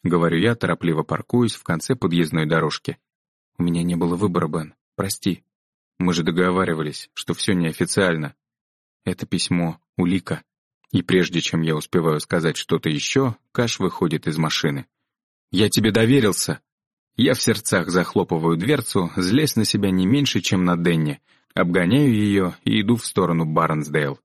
— говорю я, торопливо паркуюсь в конце подъездной дорожки. «У меня не было выбора, Бен. Прости. Мы же договаривались, что все неофициально. Это письмо — улика. И прежде чем я успеваю сказать что-то еще, Каш выходит из машины. «Я тебе доверился!» Я в сердцах захлопываю дверцу, злясь на себя не меньше, чем на Денни, обгоняю ее и иду в сторону Барнсдейл.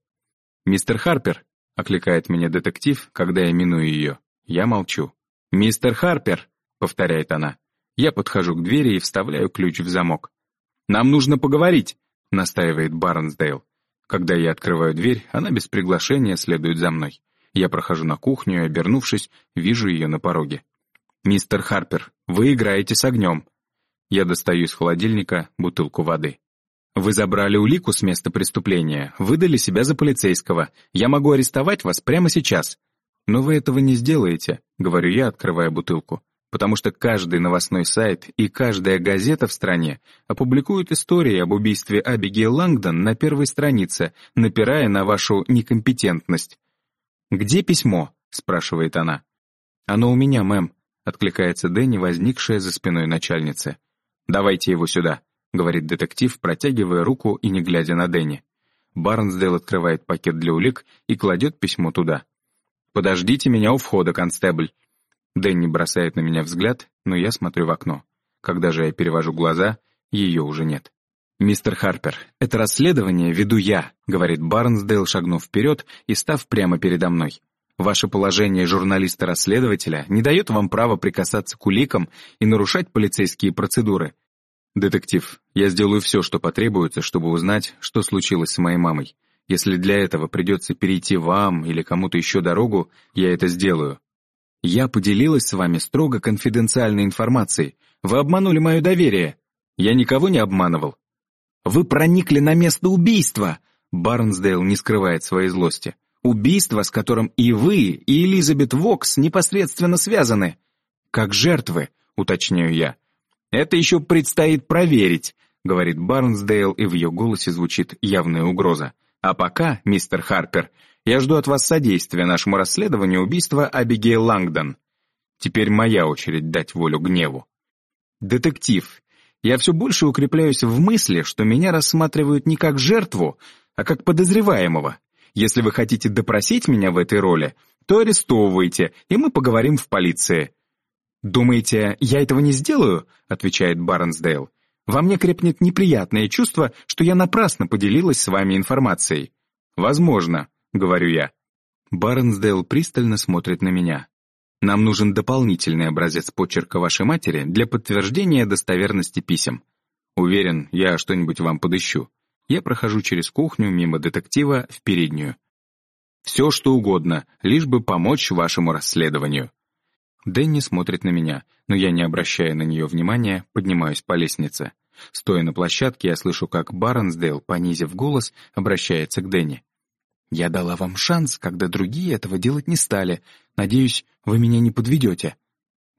«Мистер Харпер!» — окликает меня детектив, когда я миную ее. Я молчу. «Мистер Харпер!» — повторяет она. Я подхожу к двери и вставляю ключ в замок. «Нам нужно поговорить!» — настаивает Барнсдейл. Когда я открываю дверь, она без приглашения следует за мной. Я прохожу на кухню и, обернувшись, вижу ее на пороге. «Мистер Харпер, вы играете с огнем». Я достаю из холодильника бутылку воды. «Вы забрали улику с места преступления, выдали себя за полицейского. Я могу арестовать вас прямо сейчас». «Но вы этого не сделаете», — говорю я, открывая бутылку потому что каждый новостной сайт и каждая газета в стране опубликуют истории об убийстве Абигейл Лангдон на первой странице, напирая на вашу некомпетентность. «Где письмо?» — спрашивает она. «Оно у меня, мэм», — откликается Дэнни, возникшая за спиной начальницы. «Давайте его сюда», — говорит детектив, протягивая руку и не глядя на Дэнни. Барнсдейл открывает пакет для улик и кладет письмо туда. «Подождите меня у входа, констебль», Дэнни бросает на меня взгляд, но я смотрю в окно. Когда же я перевожу глаза, ее уже нет. «Мистер Харпер, это расследование веду я», — говорит Барнсдейл, шагнув вперед и став прямо передо мной. «Ваше положение журналиста-расследователя не дает вам права прикасаться к уликам и нарушать полицейские процедуры. Детектив, я сделаю все, что потребуется, чтобы узнать, что случилось с моей мамой. Если для этого придется перейти вам или кому-то еще дорогу, я это сделаю. Я поделилась с вами строго конфиденциальной информацией. Вы обманули мое доверие. Я никого не обманывал. Вы проникли на место убийства. Барнсдейл не скрывает своей злости. Убийство, с которым и вы, и Элизабет Вокс непосредственно связаны. Как жертвы, уточняю я. Это еще предстоит проверить, говорит Барнсдейл, и в ее голосе звучит явная угроза. А пока, мистер Харпер, я жду от вас содействия нашему расследованию убийства Абигейл Лангдон. Теперь моя очередь дать волю гневу. Детектив, я все больше укрепляюсь в мысли, что меня рассматривают не как жертву, а как подозреваемого. Если вы хотите допросить меня в этой роли, то арестовывайте, и мы поговорим в полиции». «Думаете, я этого не сделаю?» — отвечает Барнсдейл. «Во мне крепнет неприятное чувство, что я напрасно поделилась с вами информацией». «Возможно», говорю я. Барнсдейл пристально смотрит на меня. Нам нужен дополнительный образец почерка вашей матери для подтверждения достоверности писем. Уверен, я что-нибудь вам подыщу. Я прохожу через кухню мимо детектива в переднюю. Все, что угодно, лишь бы помочь вашему расследованию. Дэнни смотрит на меня, но я, не обращая на нее внимания, поднимаюсь по лестнице. Стоя на площадке, я слышу, как Барнсдейл, понизив голос, обращается к Дэнни. Я дала вам шанс, когда другие этого делать не стали. Надеюсь, вы меня не подведете».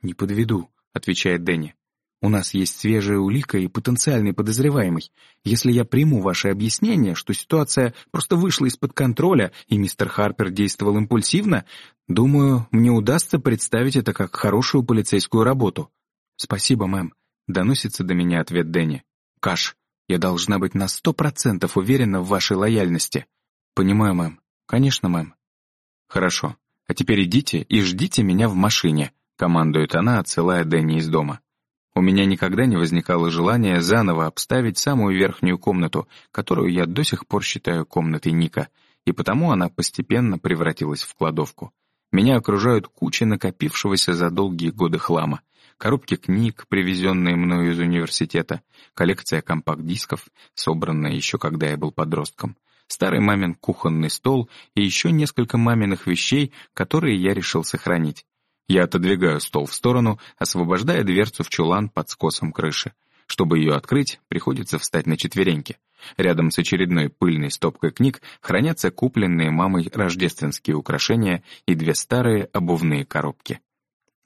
«Не подведу», — отвечает Дэнни. «У нас есть свежая улика и потенциальный подозреваемый. Если я приму ваше объяснение, что ситуация просто вышла из-под контроля и мистер Харпер действовал импульсивно, думаю, мне удастся представить это как хорошую полицейскую работу». «Спасибо, мэм», — доносится до меня ответ Дэнни. «Каш, я должна быть на сто процентов уверена в вашей лояльности». «Понимаю, мэм. Конечно, мэм». «Хорошо. А теперь идите и ждите меня в машине», — командует она, отсылая Дэнни из дома. У меня никогда не возникало желания заново обставить самую верхнюю комнату, которую я до сих пор считаю комнатой Ника, и потому она постепенно превратилась в кладовку. Меня окружают кучи накопившегося за долгие годы хлама. Коробки книг, привезенные мною из университета, коллекция компакт-дисков, собранная еще когда я был подростком, старый мамин кухонный стол и еще несколько маминых вещей, которые я решил сохранить. Я отодвигаю стол в сторону, освобождая дверцу в чулан под скосом крыши. Чтобы ее открыть, приходится встать на четвереньки. Рядом с очередной пыльной стопкой книг хранятся купленные мамой рождественские украшения и две старые обувные коробки.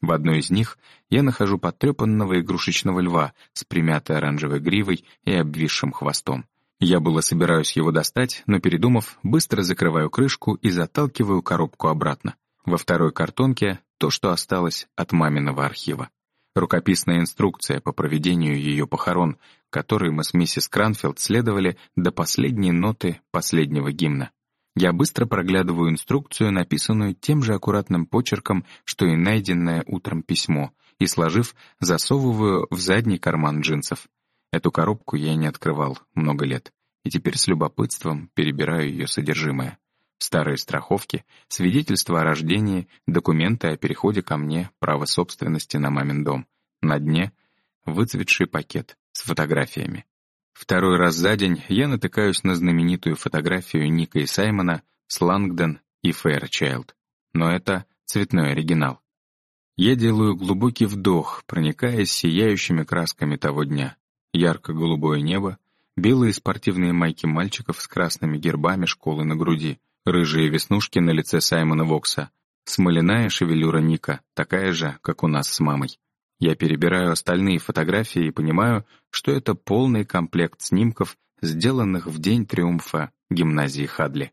В одной из них я нахожу потрепанного игрушечного льва с примятой оранжевой гривой и обвисшим хвостом. Я было собираюсь его достать, но, передумав, быстро закрываю крышку и заталкиваю коробку обратно. Во второй картонке — то, что осталось от маминого архива. Рукописная инструкция по проведению ее похорон, которой мы с миссис Кранфилд следовали до последней ноты последнего гимна. Я быстро проглядываю инструкцию, написанную тем же аккуратным почерком, что и найденное утром письмо, и, сложив, засовываю в задний карман джинсов. Эту коробку я не открывал много лет, и теперь с любопытством перебираю ее содержимое. Старые страховки, свидетельства о рождении, документы о переходе ко мне права собственности на мамин дом. На дне — выцветший пакет с фотографиями. Второй раз за день я натыкаюсь на знаменитую фотографию Ника и Саймона с Лангдон и Фэйрчайлд. Но это цветной оригинал. Я делаю глубокий вдох, проникаясь сияющими красками того дня. Ярко-голубое небо, белые спортивные майки мальчиков с красными гербами школы на груди, рыжие веснушки на лице Саймона Вокса, смоляная шевелюра Ника, такая же, как у нас с мамой. Я перебираю остальные фотографии и понимаю, что это полный комплект снимков, сделанных в день триумфа гимназии Хадли.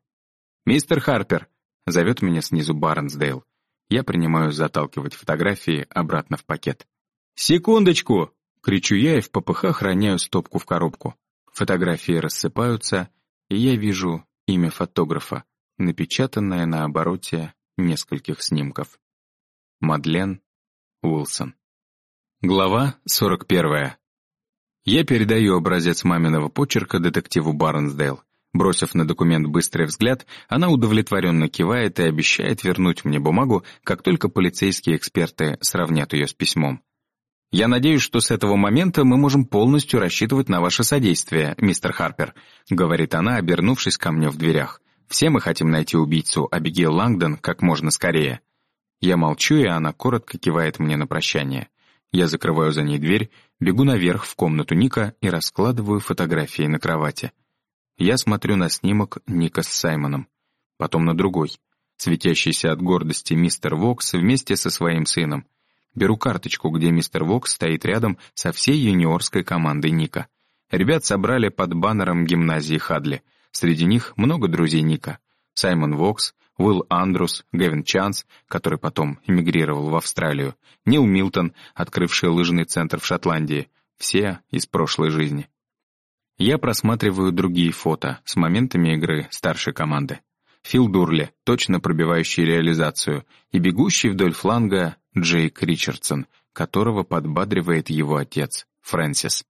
«Мистер Харпер!» — зовет меня снизу Барнсдейл. Я принимаю заталкивать фотографии обратно в пакет. «Секундочку!» — кричу я и в попыхах роняю стопку в коробку. Фотографии рассыпаются, и я вижу имя фотографа, напечатанное на обороте нескольких снимков. Мадлен Уилсон. Глава 41. Я передаю образец маминого почерка детективу Барнсдейл. Бросив на документ быстрый взгляд, она удовлетворенно кивает и обещает вернуть мне бумагу, как только полицейские эксперты сравнят ее с письмом. «Я надеюсь, что с этого момента мы можем полностью рассчитывать на ваше содействие, мистер Харпер», говорит она, обернувшись ко мне в дверях. «Все мы хотим найти убийцу Абигейл Лангдон как можно скорее». Я молчу, и она коротко кивает мне на прощание. Я закрываю за ней дверь, бегу наверх в комнату Ника и раскладываю фотографии на кровати. Я смотрю на снимок Ника с Саймоном, потом на другой, светящийся от гордости мистер Вокс вместе со своим сыном. Беру карточку, где мистер Вокс стоит рядом со всей юниорской командой Ника. Ребят собрали под баннером гимназии Хадли. Среди них много друзей Ника. Саймон Вокс, Уилл Андрус, Гевин Чанс, который потом эмигрировал в Австралию, Нил Милтон, открывший лыжный центр в Шотландии, все из прошлой жизни. Я просматриваю другие фото с моментами игры старшей команды. Фил Дурли, точно пробивающий реализацию, и бегущий вдоль фланга Джейк Ричардсон, которого подбадривает его отец, Фрэнсис.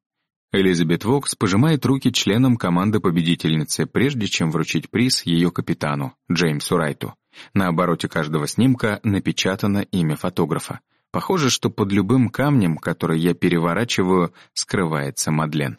Элизабет Вокс пожимает руки членам команды победительницы, прежде чем вручить приз ее капитану, Джеймсу Райту. На обороте каждого снимка напечатано имя фотографа. Похоже, что под любым камнем, который я переворачиваю, скрывается Мадлен.